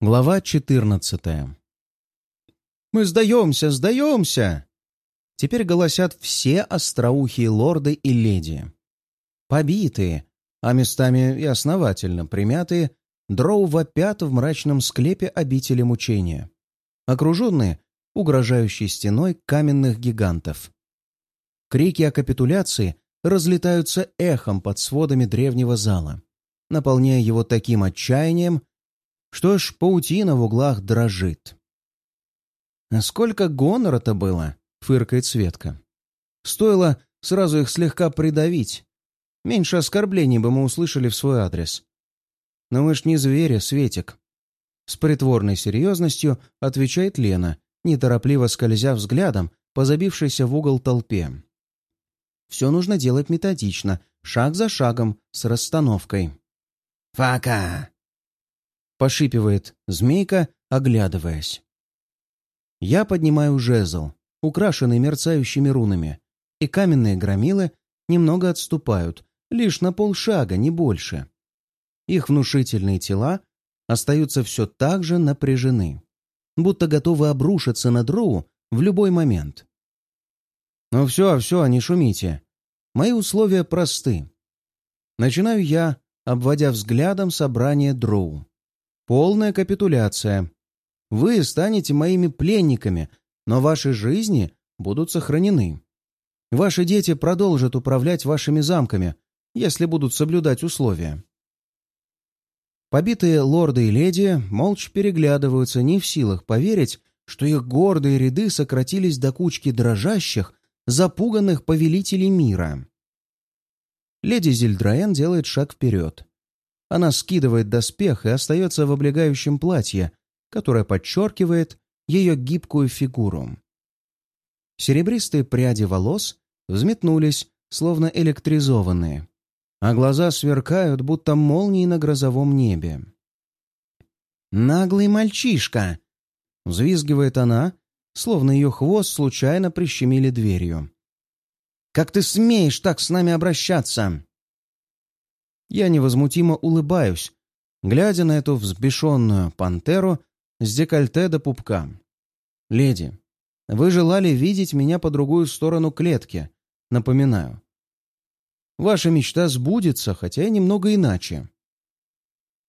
Глава 14 «Мы сдаемся, сдаемся!» Теперь голосят все остроухие лорды и леди. Побитые, а местами и основательно примятые, дроу вопят в мрачном склепе обители мучения, окруженные угрожающей стеной каменных гигантов. Крики о капитуляции разлетаются эхом под сводами древнего зала, наполняя его таким отчаянием, что ж паутина в углах дрожит. «А сколько гонора-то было!» — фыркает Светка. «Стоило сразу их слегка придавить. Меньше оскорблений бы мы услышали в свой адрес. Но мы ж не звери, Светик». С притворной серьезностью отвечает Лена, неторопливо скользя взглядом по забившейся в угол толпе. «Все нужно делать методично, шаг за шагом, с расстановкой». «Фака!» Пошипивает змейка, оглядываясь. Я поднимаю жезл, украшенный мерцающими рунами, и каменные громилы немного отступают, лишь на полшага, не больше. Их внушительные тела остаются все так же напряжены, будто готовы обрушиться на дроу в любой момент. «Ну все, все, не шумите. Мои условия просты. Начинаю я, обводя взглядом собрание дроу. Полная капитуляция. Вы станете моими пленниками, но ваши жизни будут сохранены. Ваши дети продолжат управлять вашими замками, если будут соблюдать условия. Побитые лорды и леди молча переглядываются, не в силах поверить, что их гордые ряды сократились до кучки дрожащих, запуганных повелителей мира. Леди Зельдраен делает шаг вперед. Она скидывает доспех и остается в облегающем платье, которое подчеркивает ее гибкую фигуру. Серебристые пряди волос взметнулись, словно электризованные, а глаза сверкают, будто молнии на грозовом небе. «Наглый мальчишка!» — взвизгивает она, словно ее хвост случайно прищемили дверью. «Как ты смеешь так с нами обращаться?» Я невозмутимо улыбаюсь, глядя на эту взбешенную пантеру с декольте до пупка. «Леди, вы желали видеть меня по другую сторону клетки, напоминаю. Ваша мечта сбудется, хотя и немного иначе».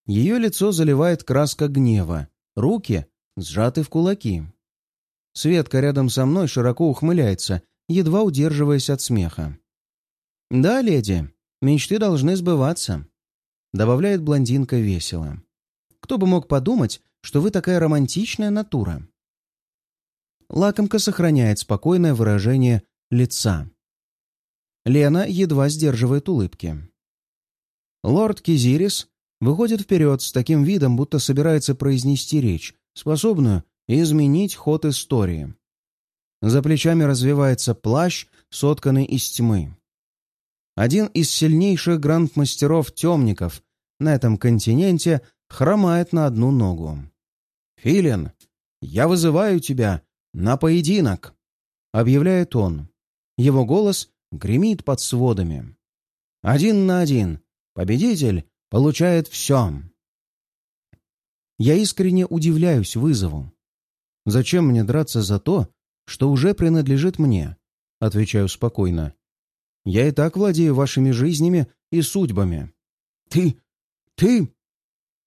Ее лицо заливает краска гнева, руки сжаты в кулаки. Светка рядом со мной широко ухмыляется, едва удерживаясь от смеха. «Да, леди, Мечты должны сбываться», — добавляет блондинка весело. «Кто бы мог подумать, что вы такая романтичная натура?» Лакомка сохраняет спокойное выражение лица. Лена едва сдерживает улыбки. Лорд Кизирис выходит вперед с таким видом, будто собирается произнести речь, способную изменить ход истории. За плечами развивается плащ, сотканный из тьмы один из сильнейших грандмастеров-темников на этом континенте хромает на одну ногу. «Филин, я вызываю тебя на поединок!» — объявляет он. Его голос гремит под сводами. «Один на один. Победитель получает все!» Я искренне удивляюсь вызову. «Зачем мне драться за то, что уже принадлежит мне?» — отвечаю спокойно. Я и так владею вашими жизнями и судьбами. Ты... ты...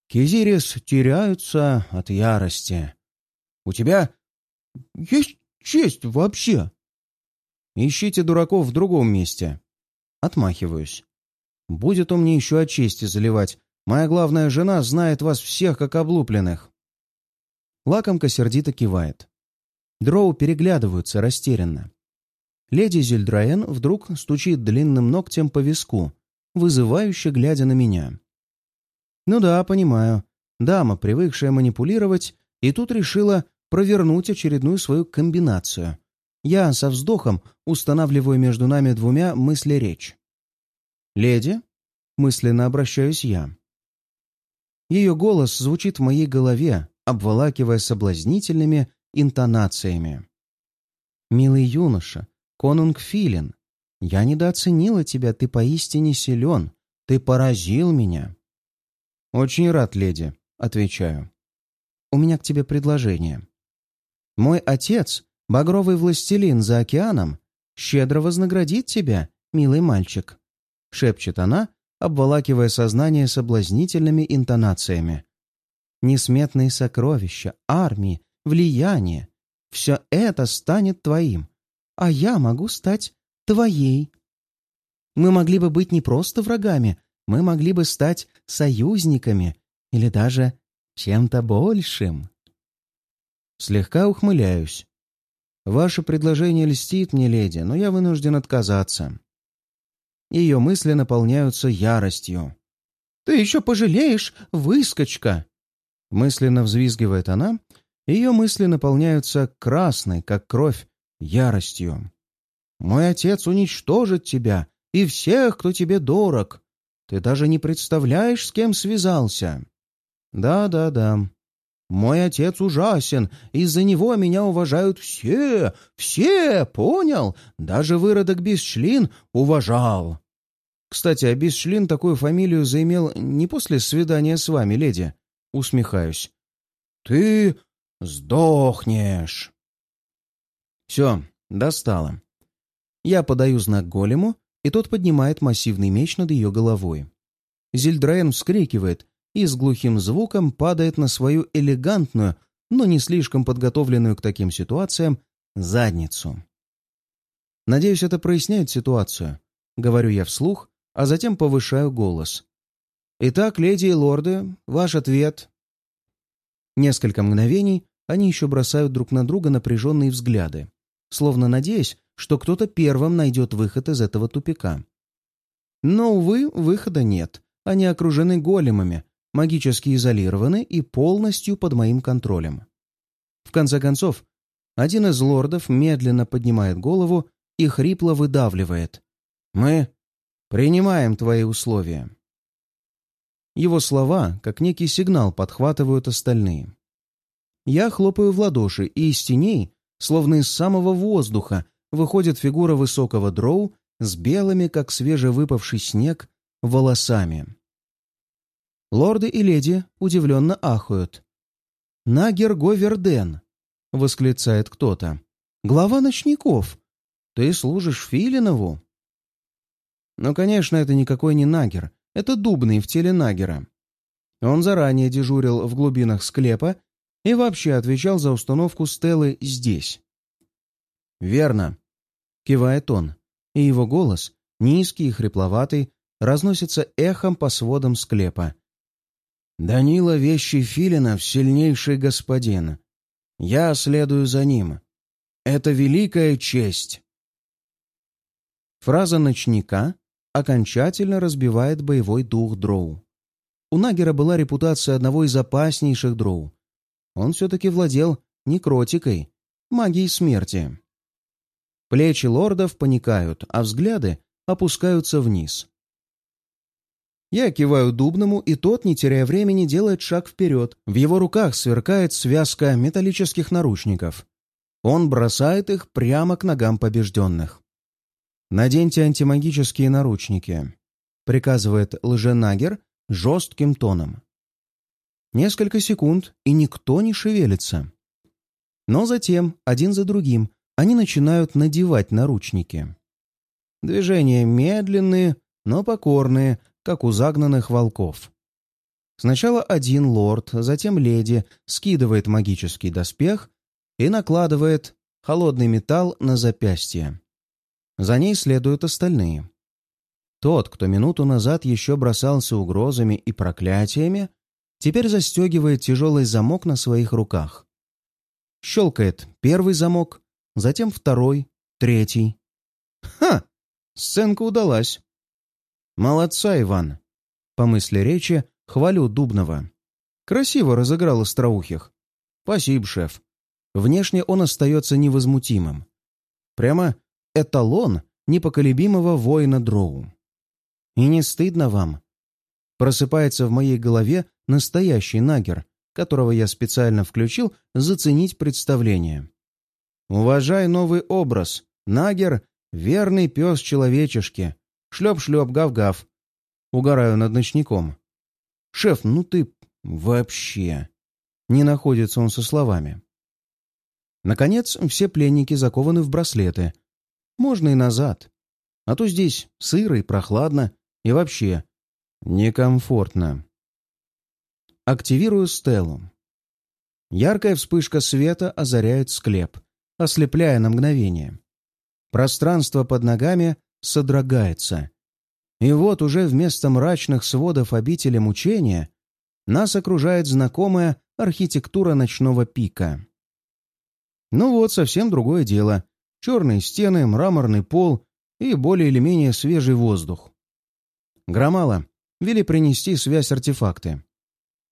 Кизирис теряются от ярости. У тебя есть честь вообще? Ищите дураков в другом месте. Отмахиваюсь. Будет у мне еще о чести заливать. Моя главная жена знает вас всех как облупленных. Лакомка сердито кивает. Дроу переглядываются растерянно. Леди Зельдраен вдруг стучит длинным ногтем по виску, вызывающе глядя на меня. Ну да, понимаю. Дама, привыкшая манипулировать, и тут решила провернуть очередную свою комбинацию. Я со вздохом устанавливаю между нами двумя мысли-речь. «Леди?» — мысленно обращаюсь я. Ее голос звучит в моей голове, обволакивая соблазнительными интонациями. «Милый юноша, Конунг Филин, я недооценила тебя, ты поистине силен, ты поразил меня». «Очень рад, леди», — отвечаю. у меня к тебе предложение. Мой отец, багровый властелин за океаном, щедро вознаградит тебя, милый мальчик», — шепчет она, обволакивая сознание соблазнительными интонациями. «Несметные сокровища, армии, влияние — все это станет твоим, а я могу стать твоей. Мы могли бы быть не просто врагами, мы могли бы стать союзниками или даже чем-то большим». Слегка ухмыляюсь. «Ваше предложение льстит мне, леди, но я вынужден отказаться». Ее мысли наполняются яростью. «Ты еще пожалеешь, выскочка!» Мысленно взвизгивает она, ее мысли наполняются красной, как кровь, яростью. «Мой отец уничтожит тебя и всех, кто тебе дорог. Ты даже не представляешь, с кем связался». «Да-да-да. Мой отец ужасен, из-за него меня уважают все, все, понял? Даже выродок Бесчлин уважал». Кстати, а Бесшлин такую фамилию заимел не после свидания с вами, леди. Усмехаюсь. Ты сдохнешь. Все, достало. Я подаю знак голему, и тот поднимает массивный меч над ее головой. Зильдраен вскрикивает и с глухим звуком падает на свою элегантную, но не слишком подготовленную к таким ситуациям, задницу. Надеюсь, это проясняет ситуацию. Говорю я вслух, а затем повышаю голос. «Итак, леди и лорды, ваш ответ». Несколько мгновений они еще бросают друг на друга напряженные взгляды, словно надеясь, что кто-то первым найдет выход из этого тупика. Но, увы, выхода нет. Они окружены големами, магически изолированы и полностью под моим контролем. В конце концов, один из лордов медленно поднимает голову и хрипло выдавливает. «Мы Принимаем твои условия». Его слова, как некий сигнал, подхватывают остальные. Я хлопаю в ладоши, и из теней, словно из самого воздуха, выходит фигура высокого дроу с белыми, как свежевыпавший снег, волосами. Лорды и леди удивленно ахают. «Нагер Говерден!» — восклицает кто-то. «Глава ночников! Ты служишь Филинову?» Но, конечно, это никакой не Нагер. Это Дубный в теле Нагера. Он заранее дежурил в глубинах склепа и вообще отвечал за установку Стеллы здесь. «Верно», — кивает он, и его голос, низкий и хрипловатый, разносится эхом по сводам склепа. «Данила Вещий Филинов — сильнейший господин. Я следую за ним. Это великая честь». Фраза ночника окончательно разбивает боевой дух дроу. У Нагера была репутация одного из опаснейших дроу. Он все-таки владел некротикой, магией смерти. Плечи лордов паникают, а взгляды опускаются вниз. Я киваю Дубному, и тот, не теряя времени, делает шаг вперед. В его руках сверкает связка металлических наручников. Он бросает их прямо к ногам побежденных. «Наденьте антимагические наручники», — приказывает лженагер жестким тоном. Несколько секунд, и никто не шевелится. Но затем, один за другим, они начинают надевать наручники. Движения медленные, но покорные, как у загнанных волков. Сначала один лорд, затем леди скидывает магический доспех и накладывает холодный металл на запястье. За ней следуют остальные. Тот, кто минуту назад еще бросался угрозами и проклятиями, теперь застегивает тяжелый замок на своих руках. Щелкает первый замок, затем второй, третий. Ха! Сценка удалась. Молодца, Иван. По мысли речи, хвалю Дубного. Красиво разыграл остроухих. Спасибо, шеф. Внешне он остается невозмутимым. Прямо эталон непоколебимого воина Дроу. И не стыдно вам? Просыпается в моей голове настоящий нагер, которого я специально включил заценить представление. Уважай новый образ. Нагер — верный пес человечешки. Шлеп-шлеп, гав-гав. Угораю над ночником. Шеф, ну ты вообще... Не находится он со словами. Наконец, все пленники закованы в браслеты. Можно и назад. А то здесь сыро и прохладно, и вообще некомфортно. Активирую стелу. Яркая вспышка света озаряет склеп, ослепляя на мгновение. Пространство под ногами содрогается. И вот уже вместо мрачных сводов обители мучения нас окружает знакомая архитектура ночного пика. Ну вот, совсем другое дело. Черные стены, мраморный пол и более или менее свежий воздух. Громала. Вели принести связь-артефакты.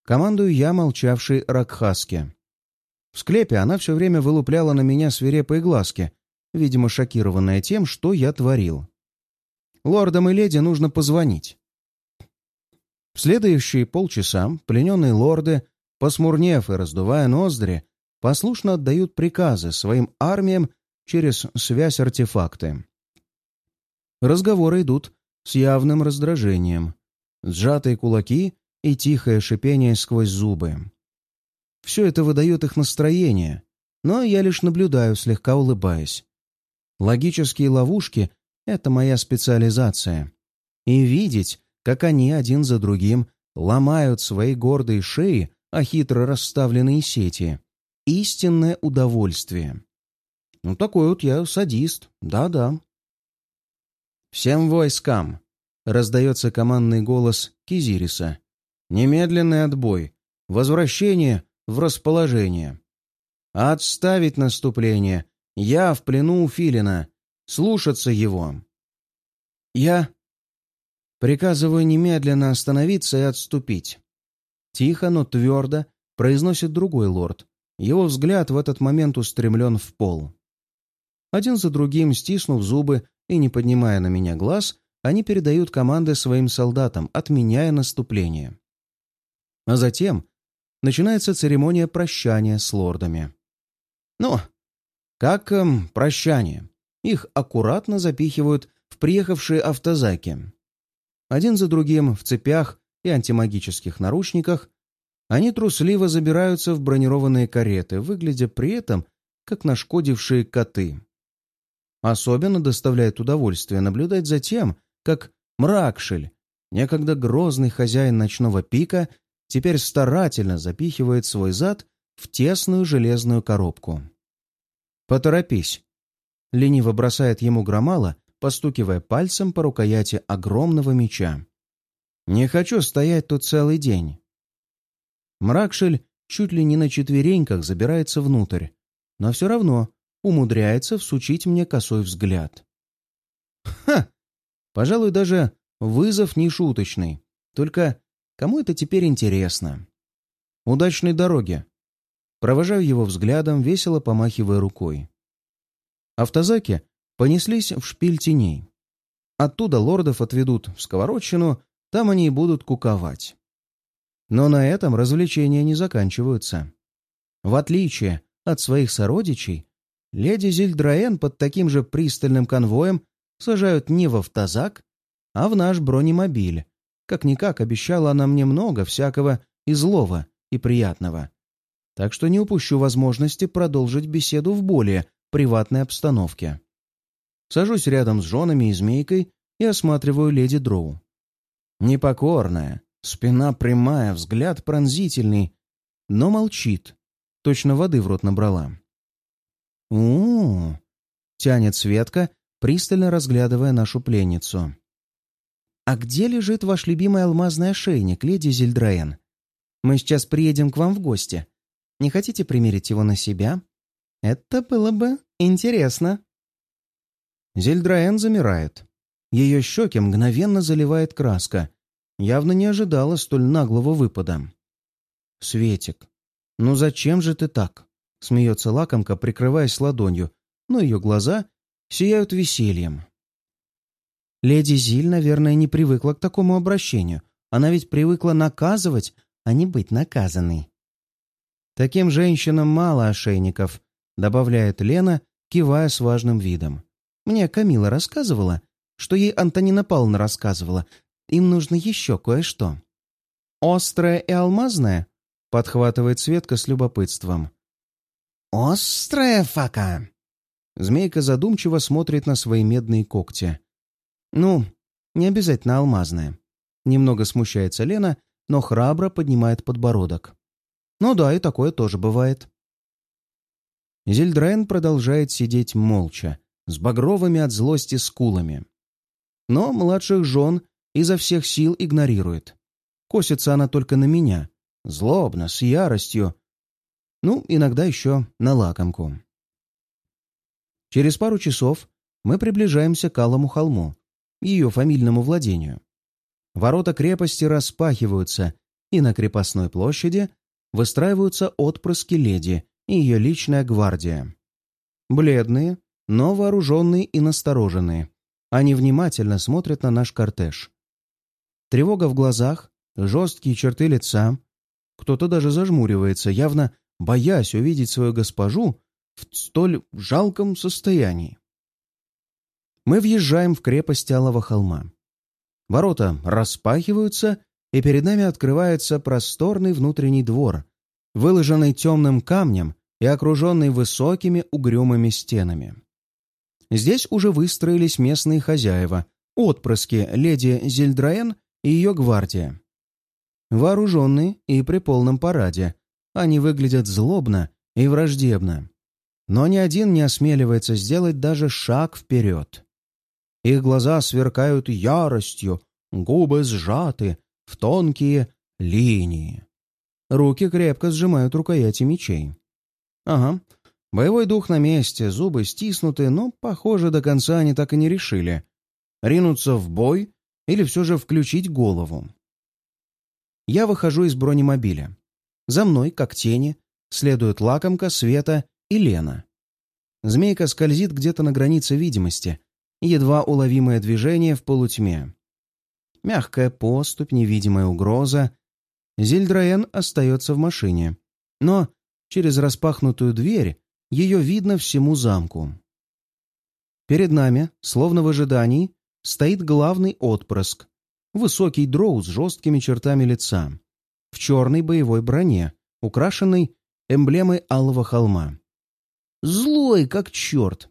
Командую я, молчавший Ракхаске. В склепе она все время вылупляла на меня свирепые глазки, видимо, шокированная тем, что я творил. Лордам и леди нужно позвонить. В следующие полчаса плененные лорды, посмурнев и раздувая ноздри, послушно отдают приказы своим армиям через связь-артефакты. Разговоры идут с явным раздражением. Сжатые кулаки и тихое шипение сквозь зубы. Все это выдает их настроение, но я лишь наблюдаю, слегка улыбаясь. Логические ловушки — это моя специализация. И видеть, как они один за другим ломают свои гордые шеи о хитро расставленные сети — истинное удовольствие. Ну, такой вот я садист, да-да. «Всем войскам!» — раздается командный голос Кизириса. «Немедленный отбой. Возвращение в расположение. Отставить наступление я в плену у Филина. Слушаться его. Я приказываю немедленно остановиться и отступить. Тихо, но твердо произносит другой лорд. Его взгляд в этот момент устремлен в пол. Один за другим, стиснув зубы и не поднимая на меня глаз, они передают команды своим солдатам, отменяя наступление. А затем начинается церемония прощания с лордами. Ну, как эм, прощание. Их аккуратно запихивают в приехавшие автозаки. Один за другим в цепях и антимагических наручниках они трусливо забираются в бронированные кареты, выглядя при этом как нашкодившие коты. Особенно доставляет удовольствие наблюдать за тем, как Мракшель, некогда грозный хозяин ночного пика, теперь старательно запихивает свой зад в тесную железную коробку. «Поторопись!» — лениво бросает ему громала, постукивая пальцем по рукояти огромного меча. «Не хочу стоять тут целый день». Мракшель чуть ли не на четвереньках забирается внутрь, но все равно умудряется всучить мне косой взгляд. Ха! Пожалуй, даже вызов нешуточный. Только кому это теперь интересно? Удачной дороги. Провожаю его взглядом, весело помахивая рукой. Автозаки понеслись в шпиль теней. Оттуда лордов отведут в сковородщину, там они и будут куковать. Но на этом развлечения не заканчиваются. В отличие от своих сородичей, леди Зильдраен под таким же пристальным конвоем сажают не в автозак, а в наш бронемобиль. Как-никак обещала она мне много всякого и злого, и приятного так что не упущу возможности продолжить беседу в более приватной обстановке. Сажусь рядом с женами и змейкой и осматриваю леди Дроу. Непокорная, спина прямая, взгляд пронзительный, но молчит. Точно воды в рот набрала. у у, -у тянет Светка, пристально разглядывая нашу пленницу. «А где лежит ваш любимый алмазный ошейник, леди Зельдраен? Мы сейчас приедем к вам в гости. Не хотите примерить его на себя? Это было бы интересно». Зельдраен замирает. Ее щеки мгновенно заливает краска. Явно не ожидала столь наглого выпада. «Светик, ну зачем же ты так?» Смеется лакомка, прикрываясь ладонью, но ее глаза сияют весельем. Леди Зиль, наверное, не привыкла к такому обращению. Она ведь привыкла наказывать, а не быть наказанной. Таким женщинам мало ошейников, добавляет Лена, кивая с важным видом. Мне Камила рассказывала, что ей Антонина Павловна рассказывала. Им нужно еще кое-что. Острое и алмазное? — подхватывает Светка с любопытством. «Острая фака!» Змейка задумчиво смотрит на свои медные когти. «Ну, не обязательно алмазная». Немного смущается Лена, но храбро поднимает подбородок. «Ну да, и такое тоже бывает». Зельдрен продолжает сидеть молча, с багровыми от злости скулами. Но младших жен изо всех сил игнорирует. Косится она только на меня, злобно, с яростью. Ну, иногда еще на лакомку. Через пару часов мы приближаемся к Алому холму, ее фамильному владению. Ворота крепости распахиваются, и на крепостной площади выстраиваются отпрыски леди и ее личная гвардия. Бледные, но вооруженные и настороженные. Они внимательно смотрят на наш кортеж. Тревога в глазах, жесткие черты лица. Кто-то даже зажмуривается, явно боясь увидеть свою госпожу в столь жалком состоянии. Мы въезжаем в крепость Алого холма. Ворота распахиваются, и перед нами открывается просторный внутренний двор, выложенный темным камнем и окруженный высокими угрюмыми стенами. Здесь уже выстроились местные хозяева, отпрыски леди Зельдраен и ее гвардия. Вооруженные и при полном параде, они выглядят злобно и враждебно. Но ни один не осмеливается сделать даже шаг вперед. Их глаза сверкают яростью, губы сжаты в тонкие линии. Руки крепко сжимают рукояти мечей. Ага, боевой дух на месте, зубы стиснуты, но, похоже, до конца они так и не решили. Ринуться в бой или все же включить голову. Я выхожу из бронемобиля. За мной, как тени, следуют лакомка, Света и Лена. Змейка скользит где-то на границе видимости, едва уловимое движение в полутьме. Мягкая поступь, невидимая угроза. Зельдраен остается в машине, но через распахнутую дверь ее видно всему замку. Перед нами, словно в ожидании, стоит главный отпрыск. Высокий дроу с жесткими чертами лица. В черной боевой броне, украшенной эмблемой Алого холма. Злой, как черт.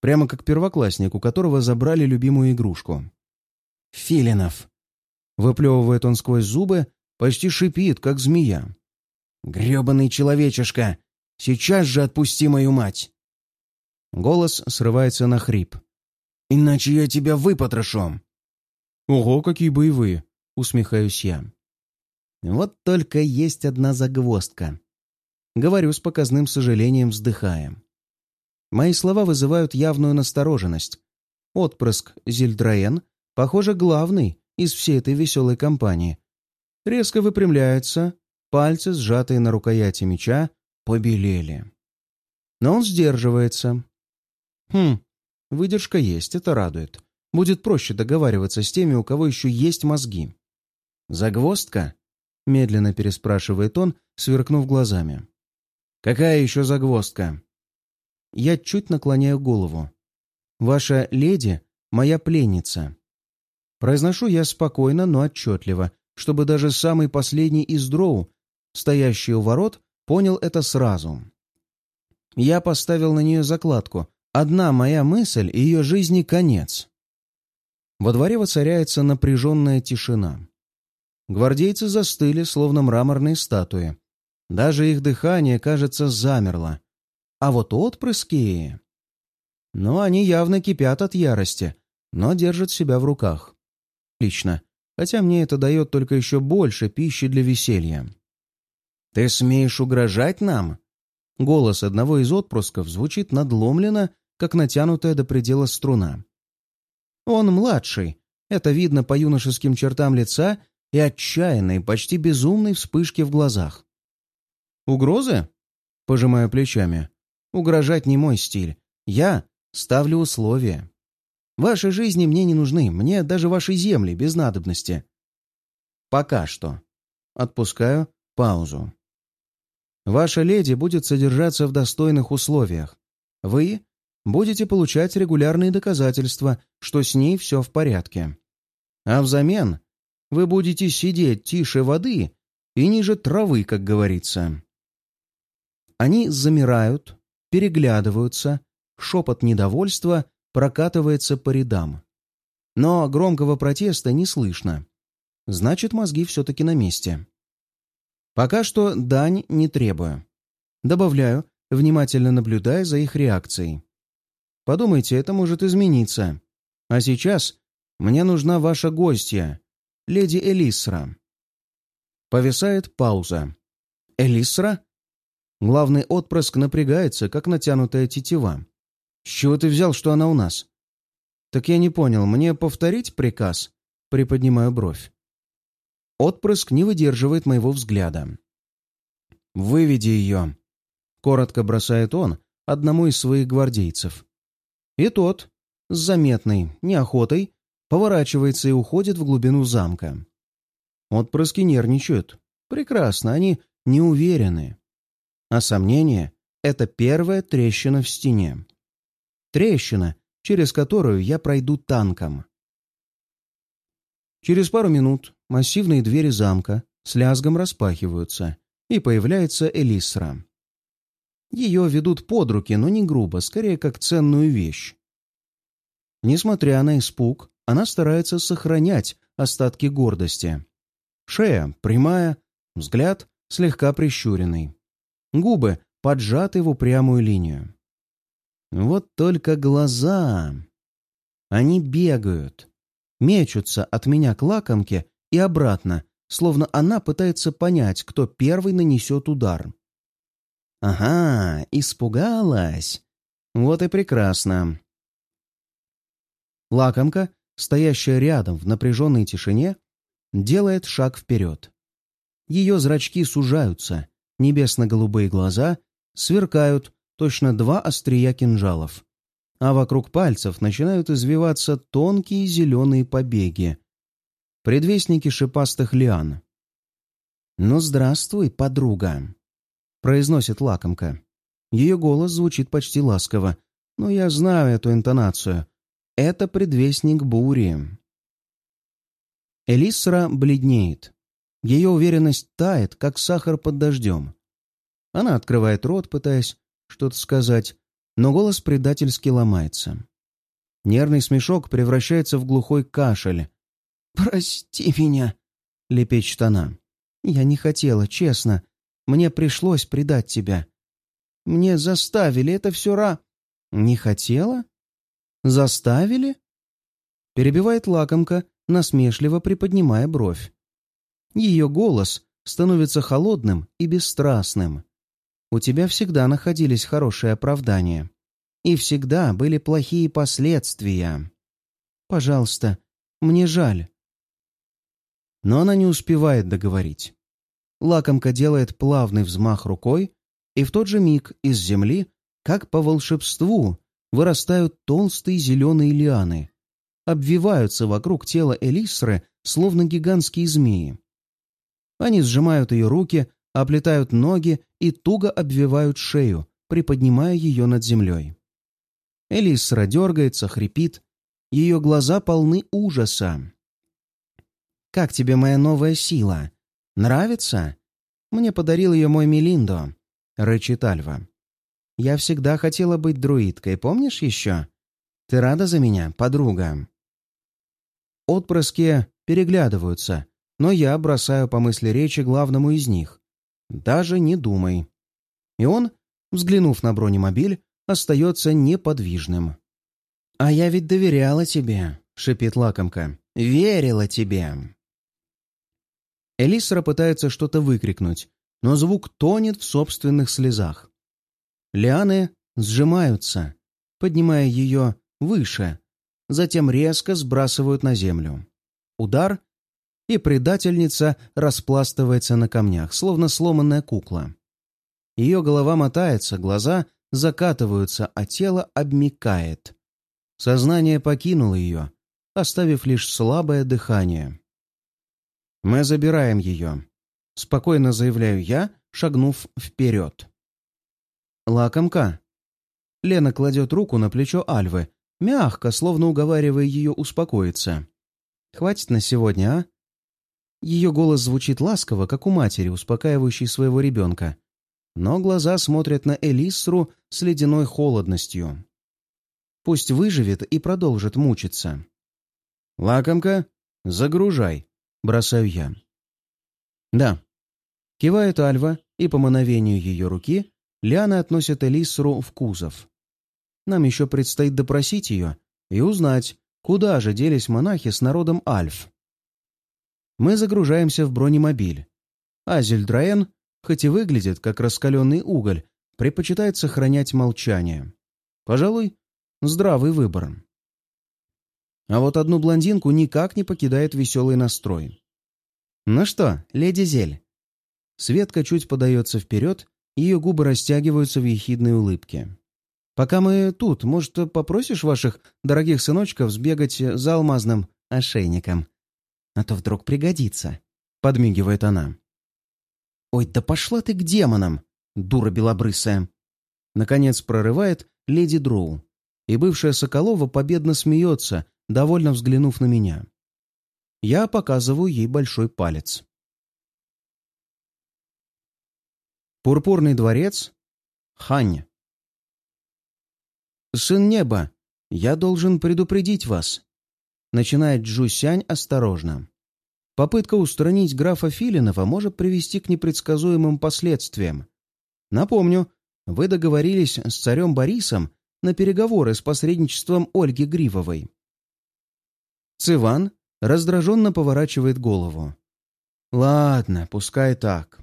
Прямо как первоклассник, у которого забрали любимую игрушку. «Филинов!» Выплевывает он сквозь зубы, почти шипит, как змея. «Гребаный человечишка! Сейчас же отпусти мою мать!» Голос срывается на хрип. Иначе я тебя выпотрошу!» «Ого, какие боевые!» — усмехаюсь я. Вот только есть одна загвоздка. Говорю с показным сожалением, вздыхая. Мои слова вызывают явную настороженность. Отпрыск Зильдраен, похоже, главный из всей этой веселой компании. Резко выпрямляется, пальцы, сжатые на рукояти меча, побелели. Но он сдерживается. Хм, Выдержка есть, это радует. Будет проще договариваться с теми, у кого еще есть мозги. «Загвоздка?» — медленно переспрашивает он, сверкнув глазами. «Какая еще загвоздка?» Я чуть наклоняю голову. «Ваша леди — моя пленница». Произношу я спокойно, но отчетливо, чтобы даже самый последний из дроу, стоящий у ворот, понял это сразу. Я поставил на нее закладку, Одна моя мысль, ее жизни конец. Во дворе воцаряется напряженная тишина. Гвардейцы застыли, словно мраморные статуи. Даже их дыхание, кажется, замерло. А вот отпрыски... Ну, они явно кипят от ярости, но держат себя в руках. Лично. Хотя мне это дает только еще больше пищи для веселья. «Ты смеешь угрожать нам?» Голос одного из отпрысков звучит надломленно как натянутая до предела струна. Он младший, это видно по юношеским чертам лица и отчаянной, почти безумной вспышке в глазах. «Угрозы?» — пожимаю плечами. «Угрожать не мой стиль. Я ставлю условия. Ваши жизни мне не нужны, мне даже ваши земли без надобности. Пока что. Отпускаю паузу. Ваша леди будет содержаться в достойных условиях. Вы будете получать регулярные доказательства, что с ней все в порядке. А взамен вы будете сидеть тише воды и ниже травы, как говорится. Они замирают, переглядываются, шепот недовольства прокатывается по рядам. Но громкого протеста не слышно. Значит, мозги все-таки на месте. Пока что дань не требую. Добавляю, внимательно наблюдая за их реакцией. Подумайте, это может измениться. А сейчас мне нужна ваша гостья, леди Элисра. Повисает пауза. Элисра? Главный отпрыск напрягается, как натянутая тетива. С чего ты взял, что она у нас? Так я не понял, мне повторить приказ? Приподнимаю бровь. Отпрыск не выдерживает моего взгляда. «Выведи ее», — коротко бросает он одному из своих гвардейцев. И тот, с заметной неохотой, поворачивается и уходит в глубину замка. Отпрыски нервничают. Прекрасно, они не уверены. А сомнение — это первая трещина в стене. Трещина, через которую я пройду танком. Через пару минут массивные двери замка с лязгом распахиваются, и появляется Элисра. Ее ведут под руки, но не грубо, скорее как ценную вещь. Несмотря на испуг, она старается сохранять остатки гордости. Шея прямая, взгляд слегка прищуренный. Губы поджаты в упрямую линию. Вот только глаза... Они бегают, мечутся от меня к лакомке и обратно, словно она пытается понять, кто первый нанесет удар. Ага, испугалась. Вот и прекрасно. Лакомка, стоящая рядом в напряженной тишине, делает шаг вперед. Ее зрачки сужаются, небесно-голубые глаза сверкают точно два острия кинжалов, а вокруг пальцев начинают извиваться тонкие зеленые побеги, предвестники шипастых лиан. «Ну, здравствуй, подруга!» — произносит лакомка. Ее голос звучит почти ласково, но я знаю эту интонацию. Это предвестник бури. Элисра бледнеет. Ее уверенность тает, как сахар под дождем. Она открывает рот, пытаясь что-то сказать, но голос предательски ломается. Нервный смешок превращается в глухой кашель. «Прости меня», — лепечет она. «Я не хотела, честно. Мне пришлось предать тебя. Мне заставили, это все ра...» «Не хотела?» «Заставили?» Перебивает лакомка, насмешливо приподнимая бровь. Ее голос становится холодным и бесстрастным. У тебя всегда находились хорошие оправдания. И всегда были плохие последствия. Пожалуйста, мне жаль. Но она не успевает договорить. Лакомка делает плавный взмах рукой, и в тот же миг из земли, как по волшебству, вырастают толстые зеленые лианы, обвиваются вокруг тела Элисры, словно гигантские змеи. Они сжимают ее руки, оплетают ноги и туго обвивают шею, приподнимая ее над землей. Элисра дергается, хрипит. Ее глаза полны ужаса. «Как тебе моя новая сила? Нравится? Мне подарил ее мой Мелиндо», — рычит Альва. Я всегда хотела быть друидкой, помнишь еще? Ты рада за меня, подруга?» Отпрыски переглядываются, но я бросаю по мысли речи главному из них. «Даже не думай». И он, взглянув на бронемобиль, остается неподвижным. «А я ведь доверяла тебе», — шипит лакомка. «Верила тебе». Элисра пытается что-то выкрикнуть, но звук тонет в собственных слезах. Лианы сжимаются, поднимая ее выше, затем резко сбрасывают на землю. Удар, и предательница распластывается на камнях, словно сломанная кукла. Ее голова мотается, глаза закатываются, а тело обмикает. Сознание покинуло ее, оставив лишь слабое дыхание. «Мы забираем ее», — спокойно заявляю я, шагнув вперед. «Лакомка!» Лена кладет руку на плечо Альвы, мягко, словно уговаривая ее успокоиться. «Хватит на сегодня, а?» Ее голос звучит ласково, как у матери, успокаивающей своего ребенка. Но глаза смотрят на Элисру с ледяной холодностью. Пусть выживет и продолжит мучиться. «Лакомка, загружай», — бросаю я. «Да». Кивает Альва, и по мановению ее руки Лиана относит Элисру в кузов. Нам еще предстоит допросить ее и узнать, куда же делись монахи с народом Альф. Мы загружаемся в бронемобиль. Азель Драен, хоть и выглядит как раскаленный уголь, предпочитает сохранять молчание. Пожалуй, здравый выбор. А вот одну блондинку никак не покидает веселый настрой. «Ну что, леди Зель?» Светка чуть подается вперед, ее губы растягиваются в ехидной улыбке. «Пока мы тут, может, попросишь ваших дорогих сыночков сбегать за алмазным ошейником? А то вдруг пригодится», — подмигивает она. «Ой, да пошла ты к демонам, дура белобрысая!» Наконец прорывает леди Дроу, и бывшая Соколова победно смеется, довольно взглянув на меня. Я показываю ей большой палец. Пурпурный дворец. Хань. «Сын неба, я должен предупредить вас», — начинает Джусянь осторожно. Попытка устранить графа Филинова может привести к непредсказуемым последствиям. Напомню, вы договорились с царем Борисом на переговоры с посредничеством Ольги Гривовой. Циван раздраженно поворачивает голову. «Ладно, пускай так.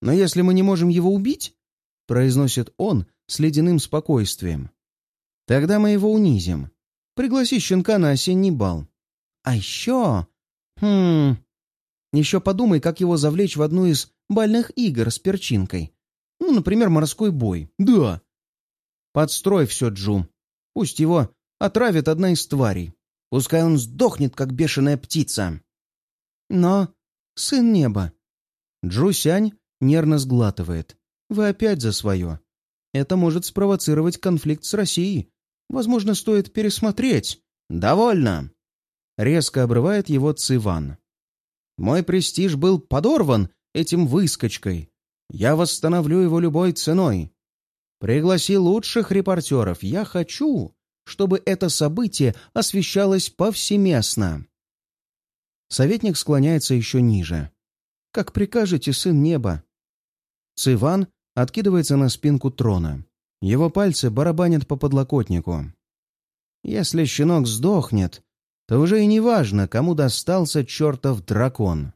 Но если мы не можем его убить, — произносит он с ледяным спокойствием, — тогда мы его унизим. Пригласи щенка на осенний бал. А еще... Хм... Еще подумай, как его завлечь в одну из бальных игр с перчинкой. Ну, например, морской бой. Да. Подстрой все, Джу. Пусть его отравит одна из тварей. Пускай он сдохнет, как бешеная птица. Но, сын неба. Джусянь нервно сглатывает. Вы опять за свое. Это может спровоцировать конфликт с Россией. Возможно, стоит пересмотреть. Довольно. Резко обрывает его Циван. Мой престиж был подорван этим выскочкой. Я восстановлю его любой ценой. Пригласи лучших репортеров. Я хочу, чтобы это событие освещалось повсеместно. Советник склоняется еще ниже. «Как прикажете, сын неба?» Циван откидывается на спинку трона. Его пальцы барабанят по подлокотнику. «Если щенок сдохнет, то уже и не важно, кому достался чертов дракон».